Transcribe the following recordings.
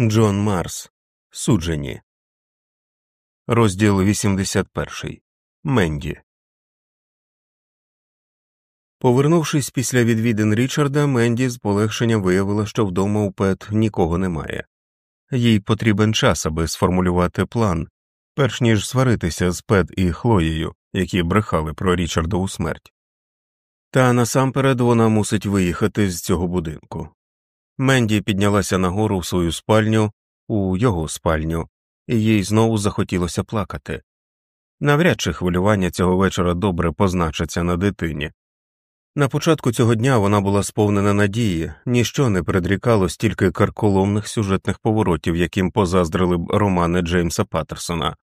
Джон Марс. Суджені. Розділ 81. Менді. Повернувшись після відвідин Річарда, Менді з полегшенням виявила, що вдома у Пет нікого немає. Їй потрібен час, аби сформулювати план, перш ніж сваритися з Пет і Хлоєю, які брехали про Річардову смерть. Та насамперед вона мусить виїхати з цього будинку. Менді піднялася нагору в свою спальню, у його спальню, і їй знову захотілося плакати. Навряд чи хвилювання цього вечора добре позначиться на дитині. На початку цього дня вона була сповнена надії, ніщо не предрікало стільки карколомних сюжетних поворотів, яким позаздрили б романи Джеймса Паттерсона.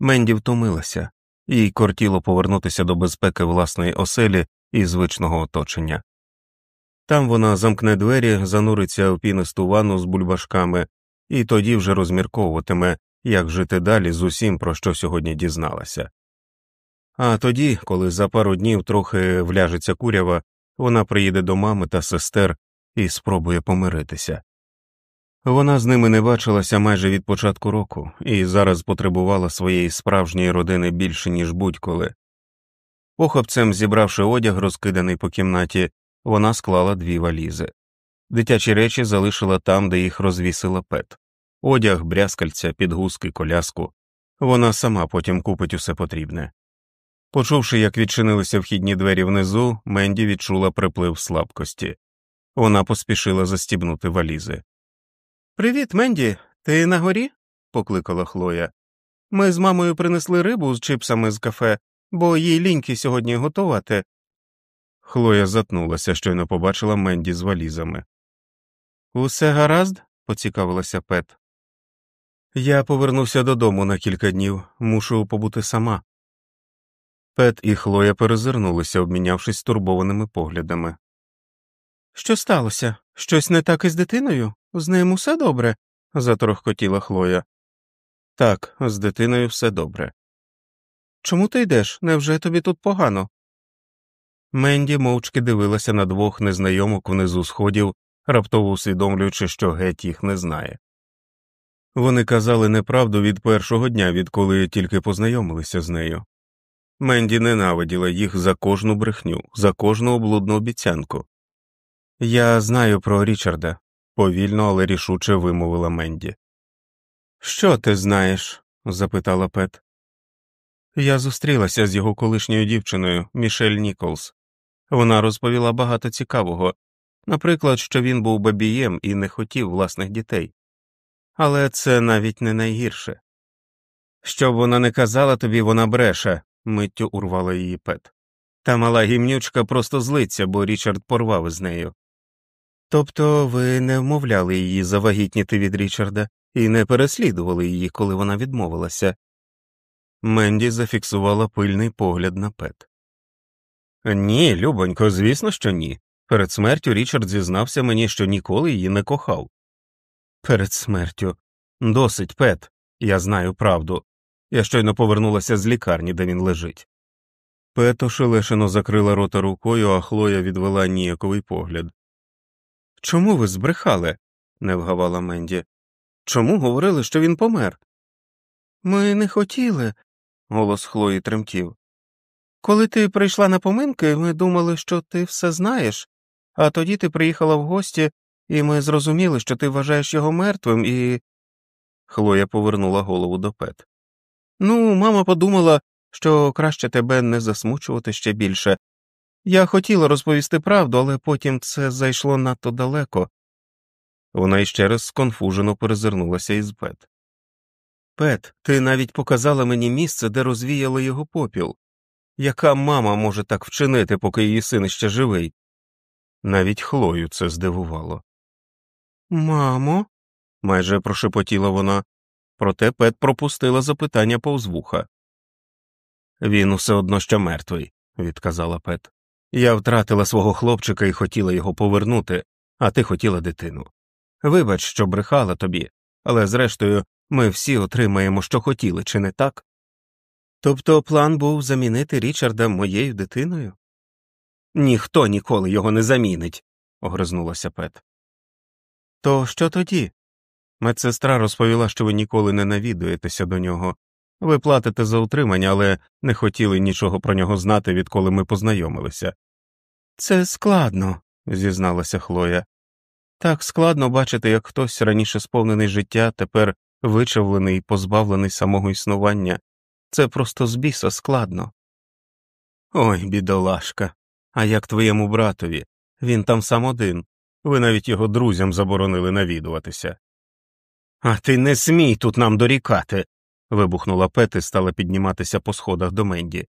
Менді втомилася, їй кортіло повернутися до безпеки власної оселі і звичного оточення. Там вона замкне двері, зануриться в пінисту ванну з бульбашками, і тоді вже розмірковуватиме, як жити далі з усім, про що сьогодні дізналася. А тоді, коли за пару днів трохи вляжеться курява, вона приїде до мами та сестер і спробує помиритися. Вона з ними не бачилася майже від початку року і зараз потребувала своєї справжньої родини більше, ніж будь-коли. Похопцем, зібравши одяг, розкиданий по кімнаті, вона склала дві валізи. Дитячі речі залишила там, де їх розвісила пет одяг, брязкальця, підгузки, коляску. Вона сама потім купить усе потрібне. Почувши, як відчинилися вхідні двері внизу, Менді відчула приплив слабкості. Вона поспішила застібнути валізи. Привіт, Менді. Ти на горі? покликала Хлоя. Ми з мамою принесли рибу з чипсами з кафе, бо їй ліньки сьогодні готувати. Хлоя затнулася, щойно побачила Менді з валізами. Усе гаразд? поцікавилася Пет. Я повернуся додому на кілька днів, мушу побути сама. Пет і Хлоя перезирнулися, обмінявшись стурбованими поглядами. Що сталося? Щось не так із дитиною? З ним усе добре? заторохкотіла Хлоя. Так, з дитиною все добре. Чому ти йдеш? Невже тобі тут погано? Менді мовчки дивилася на двох незнайомок внизу сходів, раптово усвідомлюючи, що геть їх не знає. Вони казали неправду від першого дня, відколи тільки познайомилися з нею. Менді ненавиділа їх за кожну брехню, за кожну облудну обіцянку. Я знаю про Річарда, повільно, але рішуче вимовила Менді. Що ти знаєш? запитала Пет. Я зустрілася з його колишньою дівчиною Мішель Ніколс. Вона розповіла багато цікавого, наприклад, що він був бабієм і не хотів власних дітей. Але це навіть не найгірше. Щоб вона не казала тобі, вона бреше, миттю урвала її Пет. Та мала гімнючка просто злиться, бо Річард порвав із нею. Тобто ви не вмовляли її завагітніти від Річарда і не переслідували її, коли вона відмовилася. Менді зафіксувала пильний погляд на Пет. Ні, любонько, звісно, що ні. Перед смертю Річард зізнався мені, що ніколи її не кохав. Перед смертю. Досить, Пет, я знаю правду. Я щойно повернулася з лікарні, де він лежить. Пет ошелешено закрила рота рукою, а Хлоя відвела ніяковий погляд. Чому ви збрехали? не вгавала Менді. Чому говорили, що він помер? Ми не хотіли, голос Хлої тремтів. Коли ти прийшла на поминки, ми думали, що ти все знаєш, а тоді ти приїхала в гості, і ми зрозуміли, що ти вважаєш його мертвим, і. Хлоя повернула голову до Пет. Ну, мама подумала, що краще тебе не засмучувати ще більше. Я хотіла розповісти правду, але потім це зайшло надто далеко. Вона іще раз сконфужено перезирнулася із Пет. Пет, ти навіть показала мені місце, де розвіяли його попіл. Яка мама може так вчинити, поки її син ще живий? Навіть Хлою це здивувало. Мамо, майже прошепотіла вона, проте Пет пропустила запитання повз вуха. Він усе одно що мертвий, відказала Пет. Я втратила свого хлопчика і хотіла його повернути, а ти хотіла дитину. Вибач, що брехала тобі, але зрештою ми всі отримаємо, що хотіли, чи не так? Тобто план був замінити Річарда моєю дитиною? Ніхто ніколи його не замінить, огризнулася Пет. То що тоді? Медсестра розповіла, що ви ніколи не навідуєтеся до нього. Ви платите за утримання, але не хотіли нічого про нього знати, відколи ми познайомилися. Це складно, зізналася Хлоя. Так складно бачити, як хтось раніше сповнений життя, тепер вичавлений і позбавлений самого існування. Це просто з біса складно. Ой, бідолашка, а як твоєму братові? Він там сам один. Ви навіть його друзям заборонили навідуватися. А ти не смій тут нам дорікати. вибухнула Пет і стала підніматися по сходах до Менді.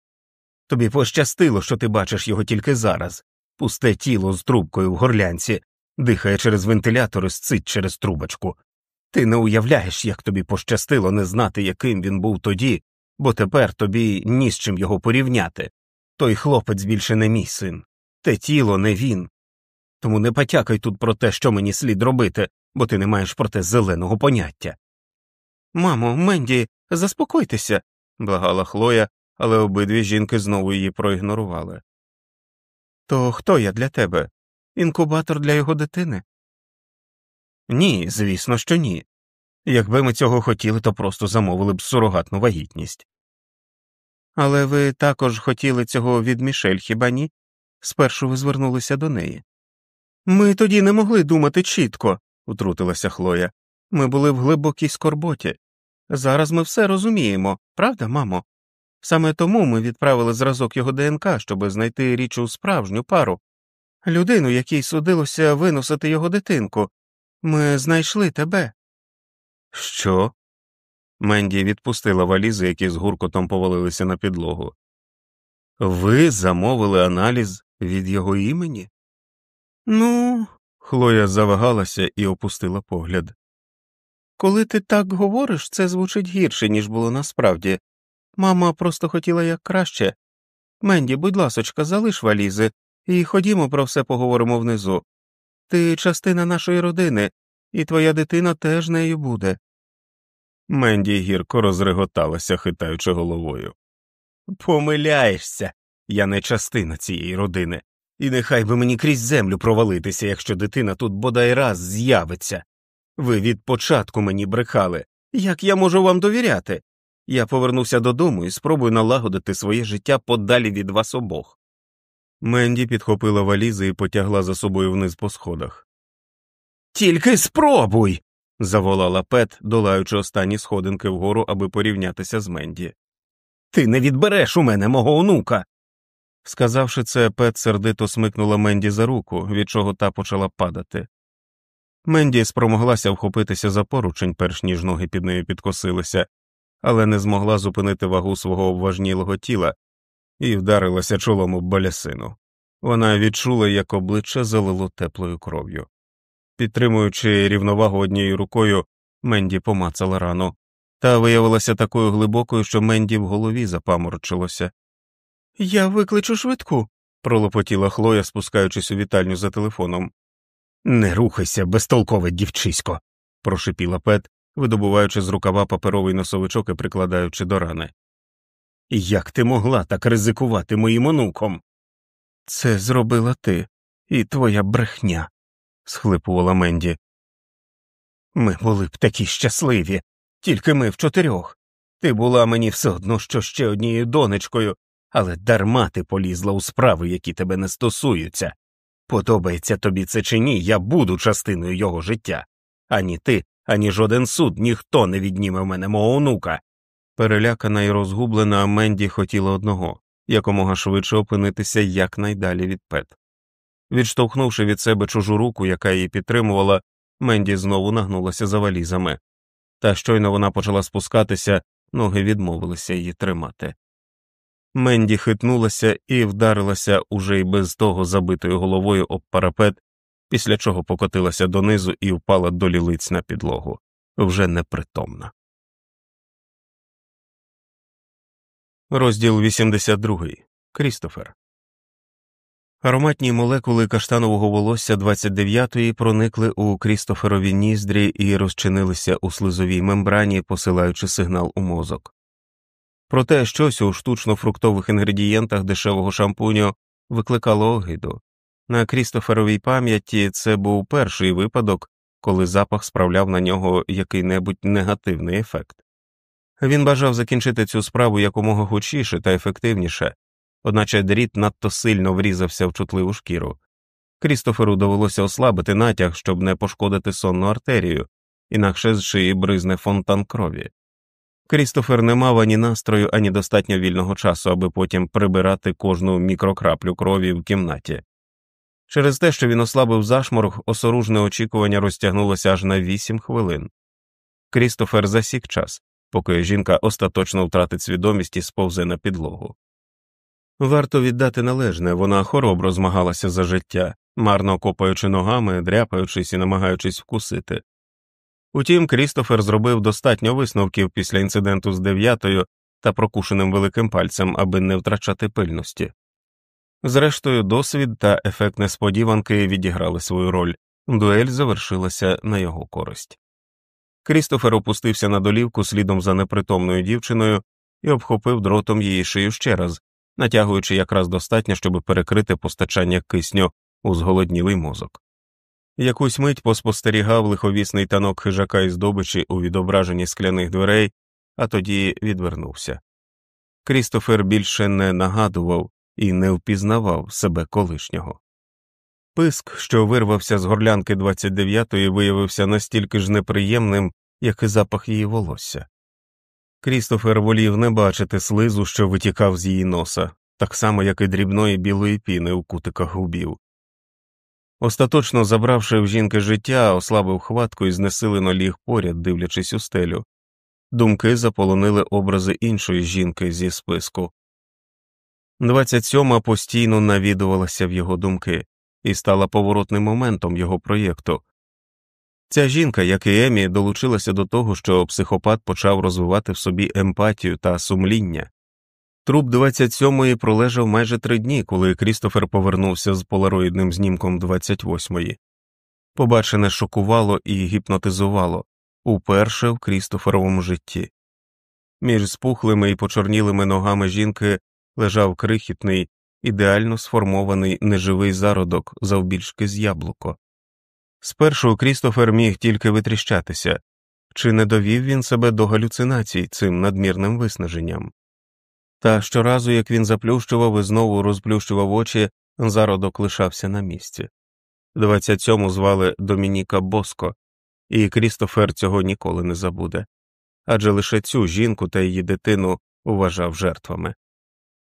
Тобі пощастило, що ти бачиш його тільки зараз. Пусте тіло з трубкою в горлянці, дихає через вентилятор і сцить через трубочку. Ти не уявляєш, як тобі пощастило не знати, яким він був тоді, бо тепер тобі ні з чим його порівняти. Той хлопець більше не мій син, те тіло не він. Тому не потякай тут про те, що мені слід робити, бо ти не маєш про те зеленого поняття. Мамо, Менді, заспокойтеся, благала Хлоя, але обидві жінки знову її проігнорували. То хто я для тебе? Інкубатор для його дитини? Ні, звісно, що ні. Якби ми цього хотіли, то просто замовили б сурогатну вагітність. Але ви також хотіли цього від Мішель, хіба ні? Спершу ви звернулися до неї. Ми тоді не могли думати чітко, утрутилася Хлоя. Ми були в глибокій скорботі. Зараз ми все розуміємо, правда, мамо? Саме тому ми відправили зразок його ДНК, щоб знайти річ у справжню пару, людину, якій судилося виносити його дитинку. Ми знайшли тебе. Що? Менді відпустила валізи, які з гуркотом повалилися на підлогу. Ви замовили аналіз від його імені? Ну, Хлоя завагалася і опустила погляд. Коли ти так говориш, це звучить гірше, ніж було насправді. Мама просто хотіла як краще. Менді, будь ласочка, залиш валізи, і ходімо про все поговоримо внизу. Ти частина нашої родини, і твоя дитина теж нею буде. Менді гірко розреготалася, хитаючи головою. Помиляєшся, я не частина цієї родини, і нехай би мені крізь землю провалитися, якщо дитина тут бодай раз з'явиться. Ви від початку мені брехали. Як я можу вам довіряти? Я повернуся додому і спробую налагодити своє життя подалі від вас обох. Менді підхопила валізи і потягла за собою вниз по сходах. Тільки спробуй. заволала Пет, долаючи останні сходинки вгору, аби порівнятися з Менді. Ти не відбереш у мене мого онука. Сказавши це, Пет сердито смикнула Менді за руку, від чого та почала падати. Менді спромоглася вхопитися за поручень, перш ніж ноги під нею підкосилися, але не змогла зупинити вагу свого обважнілого тіла і вдарилася чолом об балясину. Вона відчула, як обличчя залило теплою кров'ю. Підтримуючи рівновагу однією рукою, Менді помацала рану, та виявилася такою глибокою, що Менді в голові запаморочилося. Я викличу швидку, пролопотіла Хлоя, спускаючись у вітальню за телефоном. Не рухайся, безтолкове дівчисько, прошипіла Пет, видобуваючи з рукава паперовий носовичок і прикладаючи до рани. Як ти могла так ризикувати моїм онуком? Це зробила ти і твоя брехня, схлипувала Менді. Ми були б такі щасливі, тільки ми в чотирьох. Ти була мені все одно, що ще однією донечкою, але дарма ти полізла у справи, які тебе не стосуються. Подобається тобі це чи ні, я буду частиною його життя. Ані ти, ані жоден суд, ніхто не відніме в мене мого онука. Перелякана і розгублена Менді хотіла одного якомога швидше опинитися якнайдалі від Пет. Відштовхнувши від себе чужу руку, яка її підтримувала, Менді знову нагнулася за валізами, та щойно вона почала спускатися, ноги відмовилися її тримати. Менді хитнулася і вдарилася уже й без того забитою головою об парапет, після чого покотилася донизу і впала до лілиць на підлогу вже непритомна. Розділ 82. Крістофер. Ароматні молекули каштанового волосся 29-ї проникли у Крістоферові ніздрі і розчинилися у слизовій мембрані, посилаючи сигнал у мозок. Проте щось у штучно фруктових інгредієнтах дешевого шампуню викликало огиду. На Крістоферовій пам'яті це був перший випадок, коли запах справляв на нього який небудь негативний ефект. Він бажав закінчити цю справу якомога гучіше та ефективніше, одначе дріт надто сильно врізався в чутливу шкіру. Крістоферу довелося ослабити натяг, щоб не пошкодити сонну артерію, інакше з шиї бризне фонтан крові. Крістофер не мав ані настрою, ані достатньо вільного часу, аби потім прибирати кожну мікрокраплю крові в кімнаті. Через те, що він ослабив зашморг, осоружне очікування розтягнулося аж на вісім хвилин. Крістофер засік час, поки жінка остаточно втратить свідомість і сповзе на підлогу. Варто віддати належне, вона хоробро змагалася за життя, марно копаючи ногами, дряпаючись і намагаючись вкусити. Утім, Крістофер зробив достатньо висновків після інциденту з дев'ятою та прокушеним великим пальцем, аби не втрачати пильності. Зрештою, досвід та ефект несподіванки відіграли свою роль, дуель завершилася на його користь. Крістофер опустився на долівку слідом за непритомною дівчиною і обхопив дротом її шию ще раз, натягуючи якраз достатньо, щоб перекрити постачання кисню у зголоднілий мозок. Якусь мить поспостерігав лиховісний танок хижака і здобичі у відображенні скляних дверей, а тоді відвернувся. Крістофер більше не нагадував і не впізнавав себе колишнього. Писк, що вирвався з горлянки 29-ї, виявився настільки ж неприємним, як і запах її волосся. Крістофер волів не бачити слизу, що витікав з її носа, так само, як і дрібної білої піни у кутиках губів. Остаточно забравши в жінки життя, ослабив хватку і знесилено ліг поряд, дивлячись у стелю. Думки заполонили образи іншої жінки зі списку. 27-ма постійно навідувалася в його думки і стала поворотним моментом його проєкту. Ця жінка, як і Емі, долучилася до того, що психопат почав розвивати в собі емпатію та сумління. Труп 27-ї пролежав майже три дні, коли Крістофер повернувся з полароїдним знімком 28-ї. Побачене шокувало і гіпнотизувало уперше в Крістоферовому житті. Між спухлими і почорнілими ногами жінки лежав крихітний, ідеально сформований неживий зародок завбільшки з яблуко. Спершу Крістофер міг тільки витріщатися, чи не довів він себе до галюцинацій цим надмірним виснаженням. Та щоразу, як він заплющував і знову розплющував очі, зародок лишався на місці. 27-му звали Домініка Боско, і Крістофер цього ніколи не забуде адже лише цю жінку та її дитину вважав жертвами.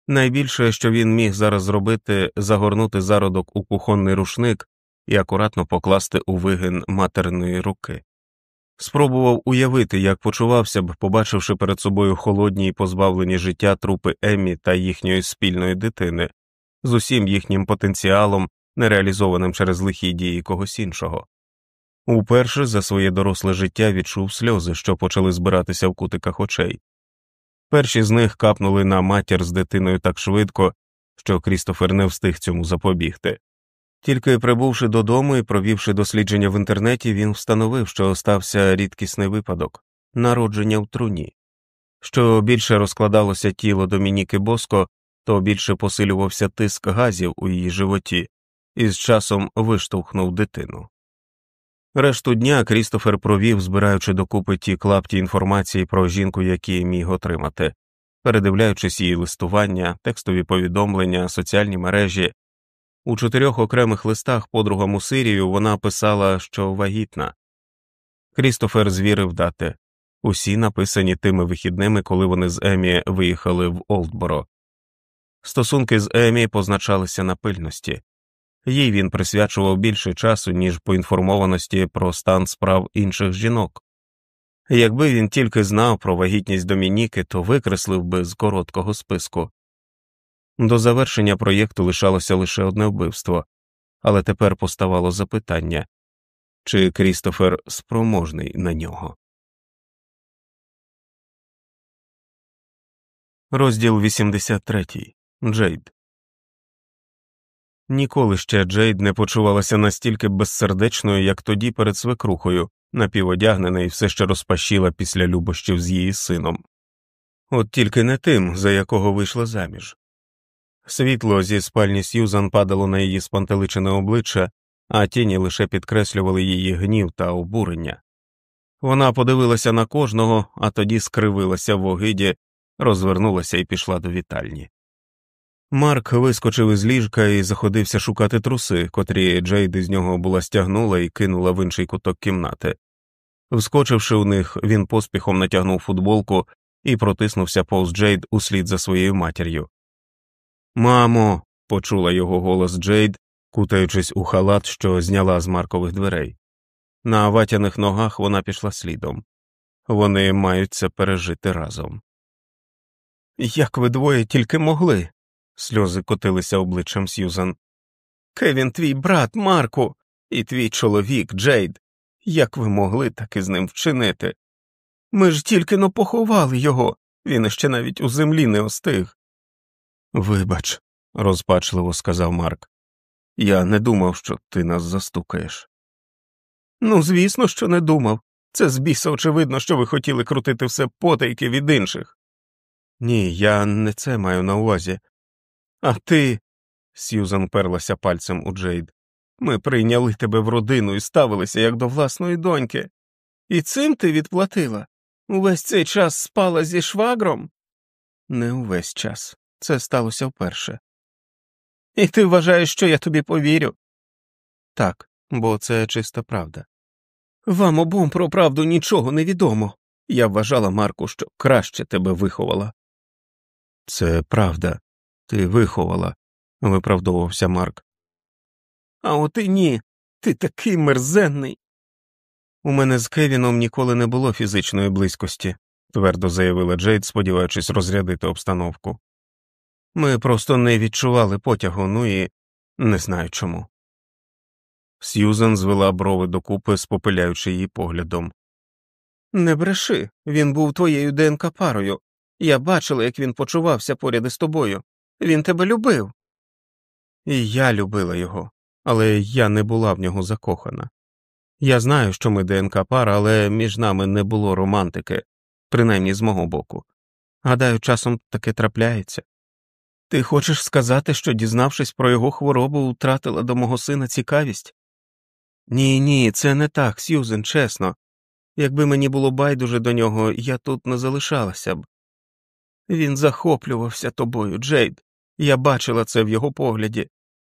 Найбільше, що він міг зараз зробити, загорнути зародок у кухонний рушник і акуратно покласти у вигин матерної руки. Спробував уявити, як почувався б, побачивши перед собою холодні і позбавлені життя трупи Еммі та їхньої спільної дитини, з усім їхнім потенціалом, нереалізованим через лихі дії когось іншого. Уперше за своє доросле життя відчув сльози, що почали збиратися в кутиках очей. Перші з них капнули на матір з дитиною так швидко, що Крістофер не встиг цьому запобігти. Тільки прибувши додому і провівши дослідження в інтернеті, він встановив, що стався рідкісний випадок народження в труні. Що більше розкладалося тіло Домініки Боско, то більше посилювався тиск газів у її животі, і з часом виштовхнув дитину. Решту дня Крістофер провів, збираючи докупи ті клапті інформації про жінку, які міг отримати, передивляючись її листування, текстові повідомлення, соціальні мережі. У чотирьох окремих листах подругам у Сирію вона писала, що вагітна. Крістофер звірив дати усі написані тими вихідними, коли вони з Емі виїхали в Олдборо. Стосунки з Емі позначалися на пильності їй він присвячував більше часу, ніж поінформованості про стан справ інших жінок. Якби він тільки знав про вагітність Домініки, то викреслив би з короткого списку. До завершення проєкту лишалося лише одне вбивство, але тепер поставало запитання чи Крістофер спроможний на нього. Розділ 83. Джейд Ніколи ще Джейд не почувалася настільки безсердечною, як тоді перед свекрухою, напіводягнена і все ще розпашіла після любощів з її сином. От тільки не тим, за якого вийшла заміж. Світло зі спальні Сьюзан падало на її спантеличене обличчя, а тіні лише підкреслювали її гнів та обурення. Вона подивилася на кожного, а тоді скривилася в огиді, розвернулася і пішла до вітальні. Марк вискочив із ліжка і заходився шукати труси, котрі Джейд із нього була стягнула і кинула в інший куток кімнати. Вскочивши у них, він поспіхом натягнув футболку і протиснувся повз Джейд услід за своєю матір'ю. Мамо, почула його голос Джейд, кутаючись у халат, що зняла з Маркових дверей. На ватяних ногах вона пішла слідом. Вони мають це пережити разом. Як ви двоє тільки могли? сльози котилися обличчям Сьюзан. Кевін, твій брат, Марку, і твій чоловік, Джейд. Як ви могли так із ним вчинити? Ми ж тільки но поховали його, він іще навіть у землі не остиг. Вибач, розпачливо сказав Марк. Я не думав, що ти нас застукаєш. Ну, звісно, що не думав. Це з біса очевидно, що ви хотіли крутити все потайки від інших. Ні, я не це маю на увазі. А ти. Сьюзан перлася пальцем у Джейд. Ми прийняли тебе в родину і ставилися як до власної доньки. І цим ти відплатила? Увесь цей час спала зі швагром? Не увесь час. Це сталося вперше. І ти вважаєш, що я тобі повірю? Так, бо це чиста правда. Вам обом про правду нічого не відомо. Я вважала, Марку, що краще тебе виховала. Це правда, ти виховала, виправдовувався Марк. А от і ні, ти такий мерзенний. У мене з Кевіном ніколи не було фізичної близькості, твердо заявила Джейд, сподіваючись розрядити обстановку. Ми просто не відчували потягу, ну і не знаю чому. Сьюзен звела брови докупи, спопиляючи її поглядом. Не бреши, він був твоєю ДНК парою. Я бачила, як він почувався поряд із тобою. Він тебе любив. І я любила його, але я не була в нього закохана. Я знаю, що ми ДНК пара, але між нами не було романтики, принаймні з мого боку. Гадаю, часом таке трапляється. Ти хочеш сказати, що, дізнавшись про його хворобу, втратила до мого сина цікавість? Ні, ні, це не так, Сьюзен, чесно. Якби мені було байдуже до нього, я тут не залишалася б. Він захоплювався тобою, Джейд. Я бачила це в його погляді.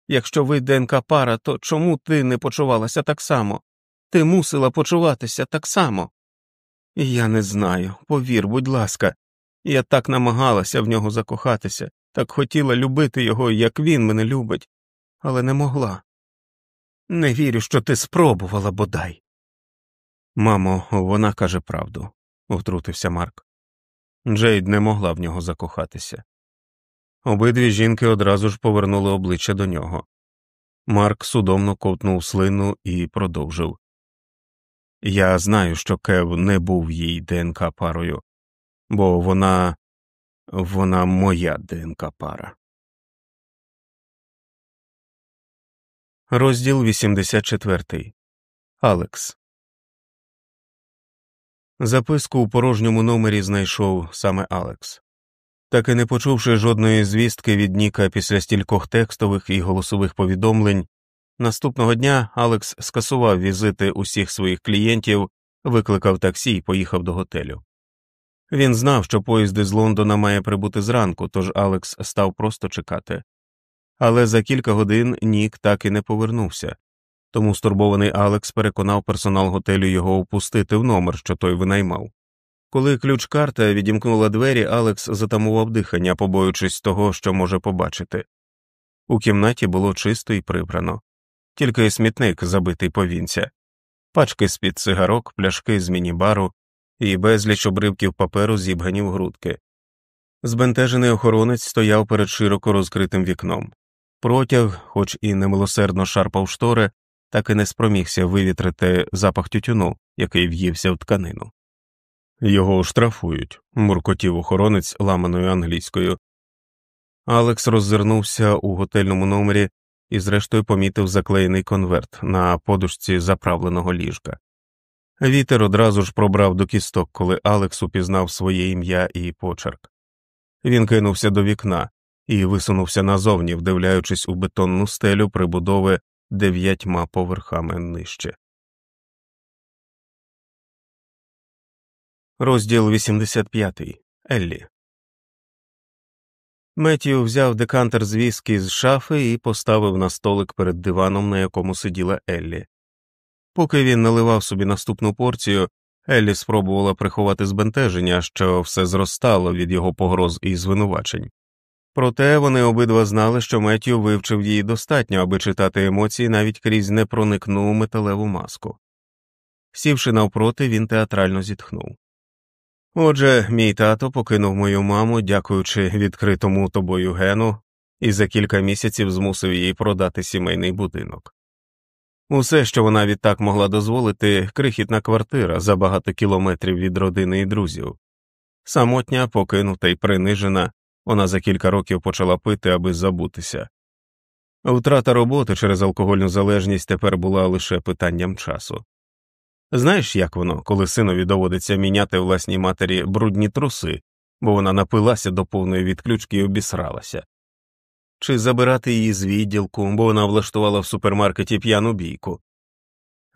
Якщо ви ДНК пара, то чому ти не почувалася так само? Ти мусила почуватися так само. Я не знаю, повір, будь ласка, я так намагалася в нього закохатися, так хотіла любити його, як він мене любить, але не могла. Не вірю, що ти спробувала бодай. Мамо, вона каже правду, втрутився Марк. Джейд не могла в нього закохатися. Обидві жінки одразу ж повернули обличчя до нього. Марк судомно ковтнув слину і продовжив Я знаю, що Кев не був їй ДНК парою, бо вона вона моя ДНК пара. Розділ 84. Алекс. Записку у порожньому номері знайшов саме Алекс. Так і не почувши жодної звістки від Ніка після стількох текстових і голосових повідомлень, наступного дня Алекс скасував візити усіх своїх клієнтів, викликав таксі і поїхав до готелю. Він знав, що поїзд із Лондона має прибути зранку, тож Алекс став просто чекати. Але за кілька годин Нік так і не повернувся, тому стурбований Алекс переконав персонал готелю його опустити в номер, що той винаймав. Коли ключ карта відімкнула двері, Алекс затамував дихання, побоюючись того, що може побачити. У кімнаті було чисто і прибрано, тільки смітник забитий повінця, пачки з під цигарок, пляшки з міні-бару і безліч обривків паперу зібгані в грудки. Збентежений охоронець стояв перед широко розкритим вікном. Протяг, хоч і немилосердно шарпав штори, так і не спромігся вивітрити запах тютюну, який в'ївся в тканину. Його штрафують, муркотів охоронець ламаною англійською. Алекс роззирнувся у готельному номері і, зрештою, помітив заклеєний конверт на подушці заправленого ліжка. Вітер одразу ж пробрав до кісток, коли Алекс упізнав своє ім'я і почерк. Він кинувся до вікна і висунувся назовні, вдивляючись у бетонну стелю прибудови дев'ятьма поверхами нижче. Розділ 85. Еллі. Меттію взяв декантер з віскі з шафи і поставив на столик перед диваном, на якому сиділа Еллі. Поки він наливав собі наступну порцію, Еллі спробувала приховати збентеження, що все зростало від його погроз і звинувачень. Проте вони обидва знали, що Меттю вивчив її достатньо, аби читати емоції навіть крізь непроникну металеву маску. Сівши навпроти, він театрально зітхнув. Отже, мій тато покинув мою маму, дякуючи відкритому тобою гену, і за кілька місяців змусив її продати сімейний будинок. Усе, що вона відтак могла дозволити, крихітна квартира за багато кілометрів від родини і друзів. Самотня, покинута і принижена, вона за кілька років почала пити, аби забутися. Втрата роботи через алкогольну залежність тепер була лише питанням часу. Знаєш, як воно, коли синові доводиться міняти власній матері брудні труси, бо вона напилася до повної відключки і обісралася, чи забирати її з відділку, бо вона влаштувала в супермаркеті п'яну бійку.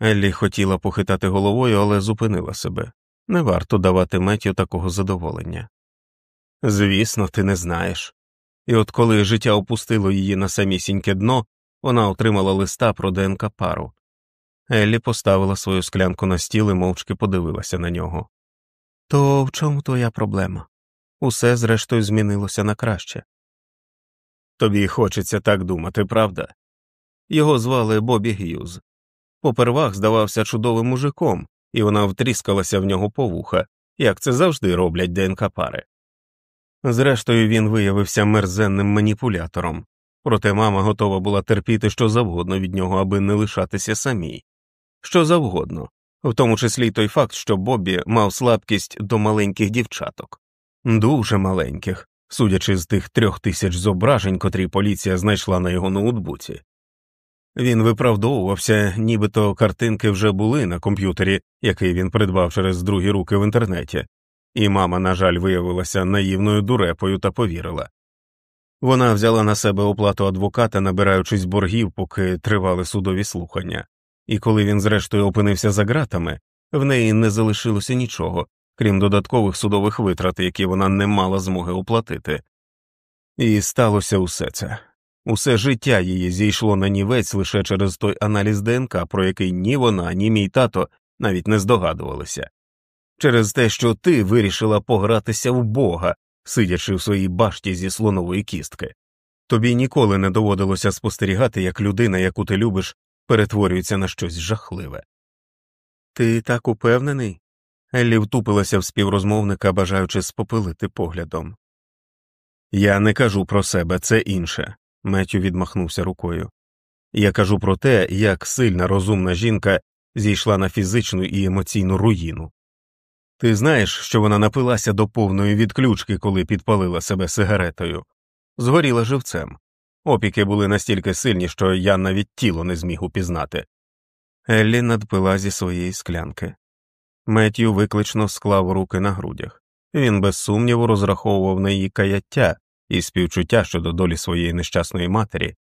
Еллі хотіла похитати головою, але зупинила себе не варто давати Меттю такого задоволення. Звісно, ти не знаєш. І от коли життя опустило її на самісіньке дно, вона отримала листа про ДНК пару. Еллі поставила свою склянку на стіл і мовчки подивилася на нього. То в чому твоя проблема? Усе, зрештою, змінилося на краще. Тобі хочеться так думати, правда? Його звали Бобі Г'юз. Попервах здавався чудовим мужиком, і вона втріскалася в нього по вуха, як це завжди роблять ДНК пари. Зрештою, він виявився мерзенним маніпулятором, проте мама готова була терпіти що завгодно від нього, аби не лишатися самій, що завгодно, в тому числі й той факт, що Бобі мав слабкість до маленьких дівчаток, дуже маленьких, судячи з тих трьох тисяч зображень, котрі поліція знайшла на його ноутбуці. Він виправдовувався, нібито картинки вже були на комп'ютері, який він придбав через другі руки в інтернеті, і мама, на жаль, виявилася наївною дурепою та повірила. Вона взяла на себе оплату адвоката, набираючись боргів, поки тривали судові слухання, і коли він, зрештою, опинився за ґратами, в неї не залишилося нічого, крім додаткових судових витрат, які вона не мала змоги оплатити. І сталося усе це. Усе життя її зійшло на нівець лише через той аналіз ДНК, про який ні вона, ні мій тато навіть не здогадувалися, через те, що ти вирішила погратися в Бога, сидячи в своїй башті зі слонової кістки. Тобі ніколи не доводилося спостерігати, як людина, яку ти любиш, перетворюється на щось жахливе. Ти так упевнений? Еллі втупилася в співрозмовника, бажаючи спопилити поглядом. Я не кажу про себе, це інше. Меттю відмахнувся рукою. Я кажу про те, як сильна розумна жінка зійшла на фізичну і емоційну руїну. Ти знаєш, що вона напилася до повної відключки, коли підпалила себе сигаретою, згоріла живцем. Опіки були настільки сильні, що я навіть тіло не зміг упізнати. Еллі надпила зі своєї склянки. Меттю виклично склав руки на грудях. Він без сумніву розраховував на її каяття і співчуття щодо долі своєї нещасної матері,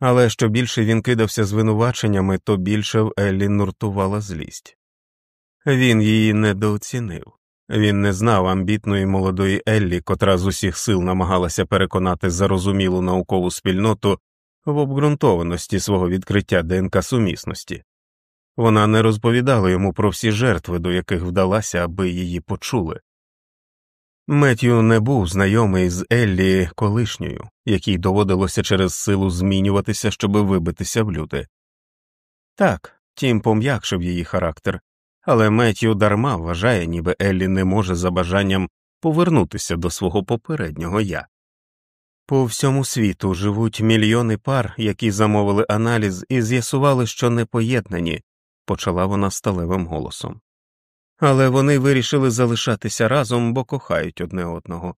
але що більше він кидався звинуваченнями, то більше в Еллі нуртувала злість. Він її недооцінив. Він не знав амбітної молодої Еллі, котра з усіх сил намагалася переконати зарозумілу наукову спільноту в обґрунтованості свого відкриття ДНК сумісності. Вона не розповідала йому про всі жертви, до яких вдалася, аби її почули. Меттю не був знайомий з Еллі колишньою, якій доводилося через силу змінюватися, щоби вибитися в люди. Так, тім пом'якшив її характер, але Меттю дарма вважає, ніби Еллі не може за бажанням повернутися до свого попереднього я. По всьому світу живуть мільйони пар, які замовили аналіз і з'ясували, що не поєднані, почала вона сталевим голосом. Але вони вирішили залишатися разом, бо кохають одне одного.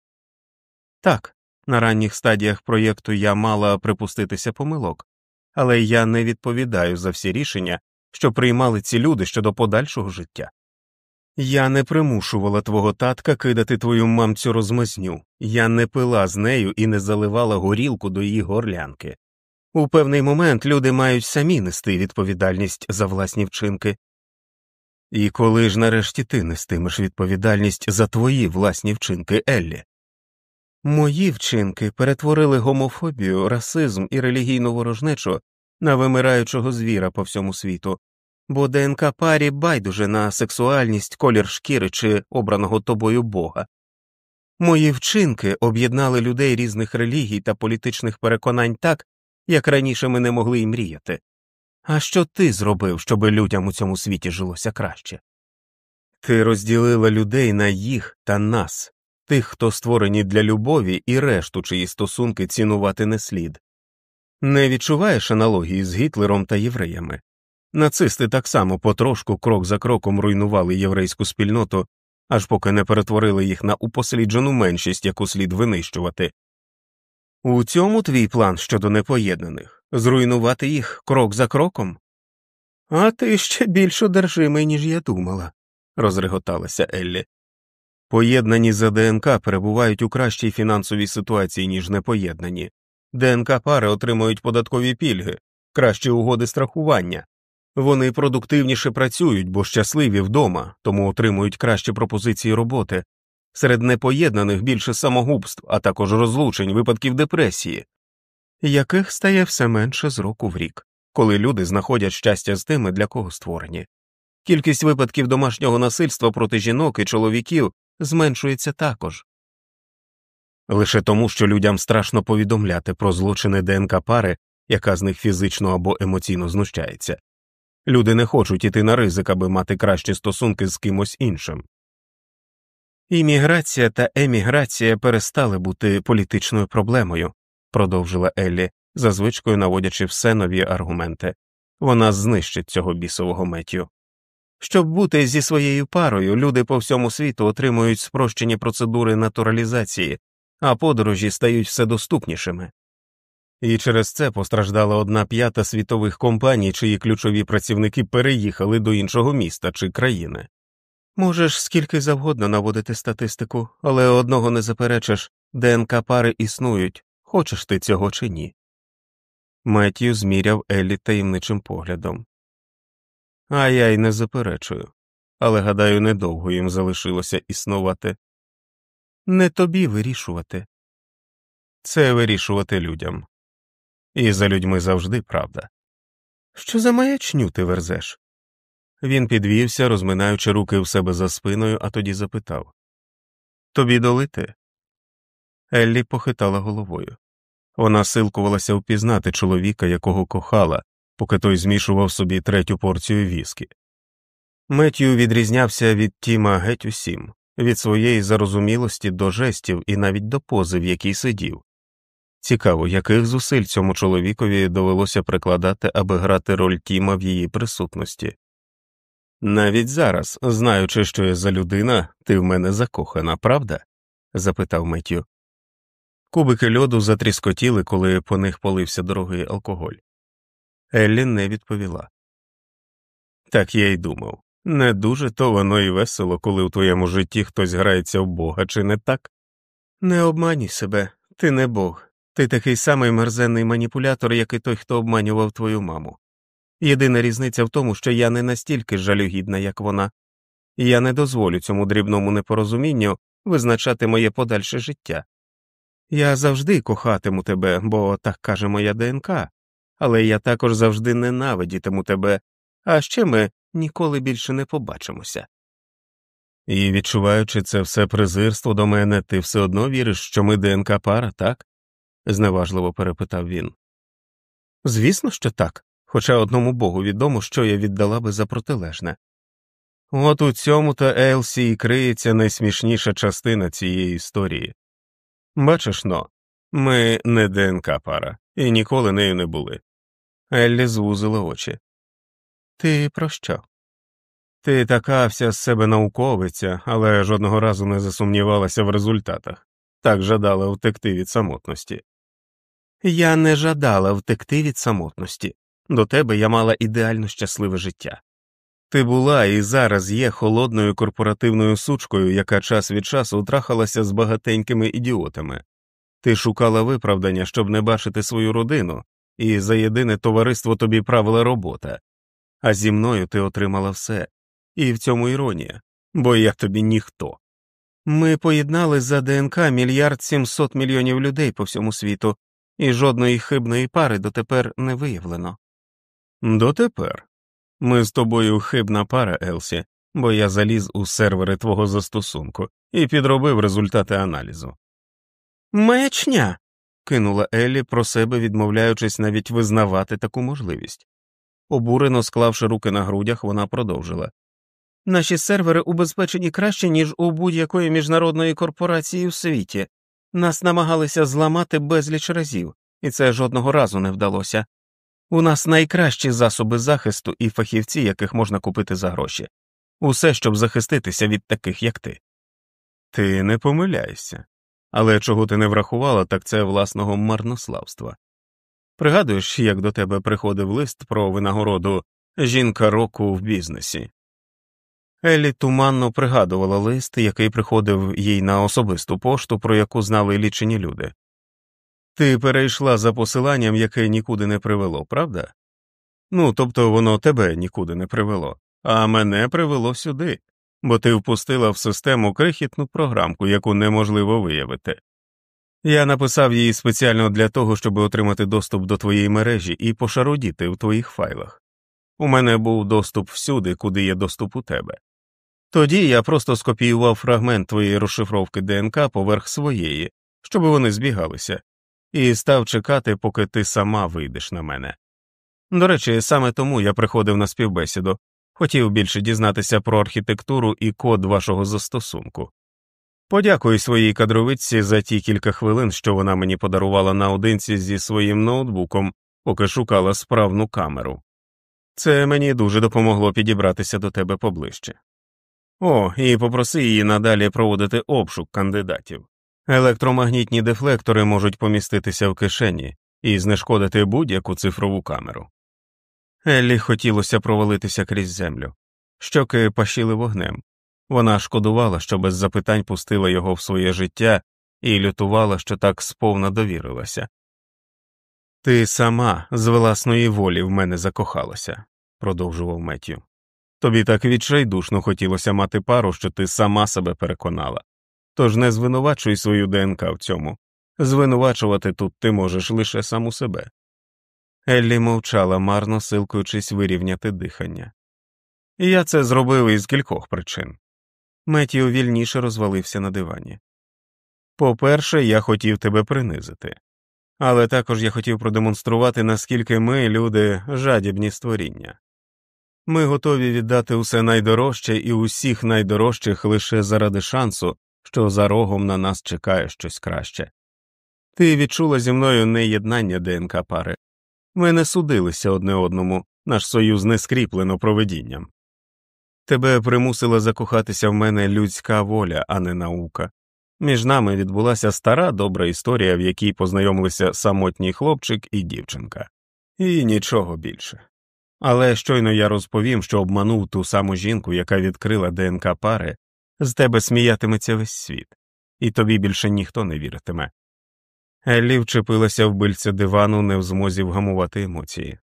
Так, на ранніх стадіях проєкту я мала припуститися помилок, але я не відповідаю за всі рішення, що приймали ці люди щодо подальшого життя. Я не примушувала твого татка кидати твою мамцю розмазню, я не пила з нею і не заливала горілку до її горлянки. У певний момент люди мають самі нести відповідальність за власні вчинки. І коли ж нарешті ти нестимеш відповідальність за твої власні вчинки, Еллі? Мої вчинки перетворили гомофобію, расизм і релігійну ворожнечу на вимираючого звіра по всьому світу, бо ДНК парі байдуже на сексуальність, колір шкіри чи обраного тобою Бога. Мої вчинки об'єднали людей різних релігій та політичних переконань так, як раніше ми не могли й мріяти. А що ти зробив, щоб людям у цьому світі жилося краще? Ти розділила людей на їх та нас, тих, хто створені для любові, і решту, чиї стосунки цінувати не слід. Не відчуваєш аналогії з Гітлером та євреями? Нацисти так само потрошку крок за кроком руйнували єврейську спільноту, аж поки не перетворили їх на упосліджену меншість, яку слід винищувати. У цьому твій план щодо непоєднаних зруйнувати їх крок за кроком? А ти ще більш одержимий, ніж я думала, розреготалася Еллі. Поєднані за ДНК перебувають у кращій фінансовій ситуації, ніж непоєднані. ДНК пари отримують податкові пільги, кращі угоди страхування. Вони продуктивніше працюють, бо щасливі вдома, тому отримують кращі пропозиції роботи. Серед непоєднаних більше самогубств, а також розлучень, випадків депресії, яких стає все менше з року в рік, коли люди знаходять щастя з тими, для кого створені. Кількість випадків домашнього насильства проти жінок і чоловіків зменшується також. Лише тому, що людям страшно повідомляти про злочини ДНК пари, яка з них фізично або емоційно знущається. Люди не хочуть іти на ризик, аби мати кращі стосунки з кимось іншим. Імміграція та еміграція перестали бути політичною проблемою, продовжила Еллі, за звичкою наводячи все нові аргументи вона знищить цього бісового Меттю. Щоб бути зі своєю парою, люди по всьому світу отримують спрощені процедури натуралізації, а подорожі стають все доступнішими. І через це постраждала одна п'ята світових компаній, чиї ключові працівники переїхали до іншого міста чи країни. Можеш скільки завгодно наводити статистику, але одного не заперечиш ДНК пари існують, хочеш ти цього чи ні. Меттію зміряв Еллі таємничим поглядом. А я й не заперечую, але гадаю, недовго їм залишилося існувати. Не тобі вирішувати. Це вирішувати людям. І за людьми завжди правда. Що за маячню ти верзеш? Він підвівся, розминаючи руки в себе за спиною, а тоді запитав Тобі долити? Еллі похитала головою. Вона силкувалася впізнати чоловіка, якого кохала, поки той змішував собі третю порцію віскі. Меттю відрізнявся від Тіма геть усім, від своєї зарозумілості до жестів і навіть до пози, в якій сидів. Цікаво, яких зусиль цьому чоловікові довелося прикладати, аби грати роль Тіма в її присутності. Навіть зараз, знаючи, що я за людина, ти в мене закохана, правда? запитав Меттю. Кубики льоду затріскотіли, коли по них полився дорогий алкоголь. Еллі не відповіла. Так я й думав. Не дуже то воно і весело, коли у твоєму житті хтось грається в Бога, чи не так? Не обманюй себе, ти не Бог, ти такий самий мерзенний маніпулятор, як і той, хто обманював твою маму. Єдина різниця в тому, що я не настільки жалюгідна, як вона, і я не дозволю цьому дрібному непорозумінню визначати моє подальше життя. Я завжди кохатиму тебе, бо так каже моя ДНК, але я також завжди ненавидітиму тебе, а ще ми ніколи більше не побачимося. І, відчуваючи це все презирство до мене, ти все одно віриш, що ми ДНК пара, так? зневажливо перепитав він. Звісно, що так, хоча одному богу відомо, що я віддала би за протилежне. От у цьому то Елсі і криється найсмішніша частина цієї історії. Бачиш но, ми не ДНК пара і ніколи нею не були. Еллі звузила очі. Ти про що? Ти така вся з себе науковиця, але жодного разу не засумнівалася в результатах, так жадала втекти від самотності. Я не жадала втекти від самотності. До тебе я мала ідеально щасливе життя. Ти була і зараз є холодною корпоративною сучкою, яка час від часу трахалася з багатенькими ідіотами. Ти шукала виправдання, щоб не бачити свою родину, і за єдине товариство тобі правила робота, а зі мною ти отримала все, і в цьому іронія, бо я тобі ніхто. Ми поєднали за ДНК мільярд сімсот мільйонів людей по всьому світу, і жодної хибної пари дотепер не виявлено. Дотепер. Ми з тобою хибна пара, Елсі, бо я заліз у сервери твого застосунку і підробив результати аналізу. Мечня. кинула Еллі про себе, відмовляючись навіть визнавати таку можливість. Обурено склавши руки на грудях, вона продовжила Наші сервери убезпечені краще, ніж у будь-якої міжнародної корпорації у світі. Нас намагалися зламати безліч разів, і це жодного разу не вдалося. У нас найкращі засоби захисту і фахівці, яких можна купити за гроші, усе, щоб захиститися від таких, як ти. Ти не помиляєшся, але чого ти не врахувала, так це власного марнославства. Пригадуєш, як до тебе приходив лист про винагороду жінка року в бізнесі. Еллі туманно пригадувала лист, який приходив їй на особисту пошту, про яку знали лічені люди. Ти перейшла за посиланням, яке нікуди не привело, правда? Ну, тобто воно тебе нікуди не привело, а мене привело сюди, бо ти впустила в систему крихітну програмку, яку неможливо виявити. Я написав її спеціально для того, щоб отримати доступ до твоєї мережі і пошародіти в твоїх файлах. У мене був доступ всюди, куди є доступ у тебе. Тоді я просто скопіював фрагмент твоєї розшифровки ДНК поверх своєї, щоб вони збігалися, і став чекати, поки ти сама вийдеш на мене. До речі, саме тому я приходив на співбесіду, хотів більше дізнатися про архітектуру і код вашого застосунку. Подякую своїй кадровиці за ті кілька хвилин, що вона мені подарувала наодинці зі своїм ноутбуком, поки шукала справну камеру. Це мені дуже допомогло підібратися до тебе поближче. О, і попроси її надалі проводити обшук кандидатів. Електромагнітні дефлектори можуть поміститися в кишені і знешкодити будь-яку цифрову камеру. Еллі хотілося провалитися крізь землю, щоки пашіли вогнем. Вона шкодувала, що без запитань пустила його в своє життя і лютувала, що так сповна довірилася. Ти сама з власної волі в мене закохалася, продовжував Меттю. Тобі так відчайдушно хотілося мати пару, що ти сама себе переконала. Тож не звинувачуй свою ДНК в цьому, звинувачувати тут ти можеш лише саму себе. Еллі мовчала, марно силкуючись вирівняти дихання. я це зробив із кількох причин. Меттіо вільніше розвалився на дивані. По перше, я хотів тебе принизити, але також я хотів продемонструвати, наскільки ми, люди, жадібні створіння. Ми готові віддати усе найдорожче і усіх найдорожчих лише заради шансу, що за рогом на нас чекає щось краще. Ти відчула зі мною не єднання ДНК пари. Ми не судилися одне одному, наш союз не скріплено проведінням. Тебе примусила закохатися в мене людська воля, а не наука. Між нами відбулася стара добра історія, в якій познайомилися самотній хлопчик і дівчинка, і нічого більше. Але щойно я розповім, що обманув ту саму жінку, яка відкрила ДНК пари, з тебе сміятиметься весь світ, і тобі більше ніхто не віритиме. Еллі вчепилася в бильце дивану, не в змозі вгамувати емоції.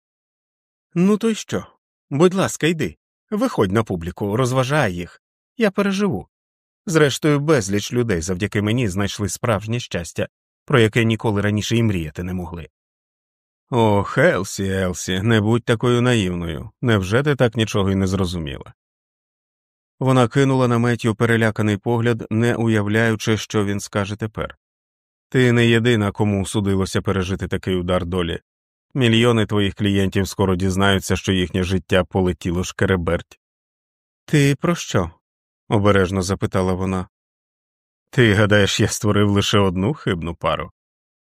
Ну, то й що? Будь ласка, йди, виходь на публіку, розважай їх, я переживу. Зрештою, безліч людей завдяки мені знайшли справжнє щастя, про яке ніколи раніше і мріяти не могли. Ох, Елсі, Елсі, не будь такою наївною. Невже ти так нічого й не зрозуміла? Вона кинула на Меттю переляканий погляд, не уявляючи, що він скаже тепер. Ти не єдина, кому судилося пережити такий удар долі. Мільйони твоїх клієнтів скоро дізнаються, що їхнє життя полетіло шкереберть. Ти про що? обережно запитала вона. Ти гадаєш, я створив лише одну хибну пару?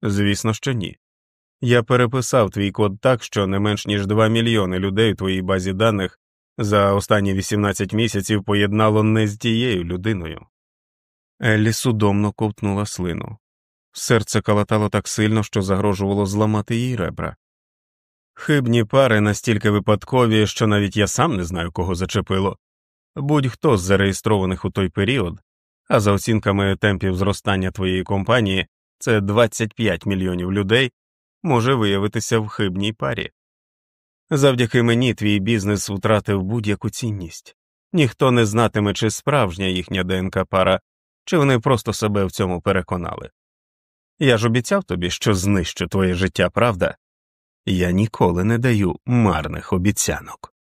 Звісно, що ні. Я переписав твій код так, що не менш ніж 2 мільйони людей у твоїй базі даних за останні 18 місяців поєднало не з тією людиною. Еллі судомно ковтнула слину. Серце калатало так сильно, що загрожувало зламати їй ребра. Хибні пари настільки випадкові, що навіть я сам не знаю, кого зачепило. Будь-хто з зареєстрованих у той період, а за оцінками темпів зростання твоєї компанії, це 25 мільйонів людей може виявитися в хибній парі. Завдяки мені твій бізнес втратив будь-яку цінність, ніхто не знатиме, чи справжня їхня ДНК пара, чи вони просто себе в цьому переконали. Я ж обіцяв тобі, що знищу твоє життя, правда? Я ніколи не даю марних обіцянок.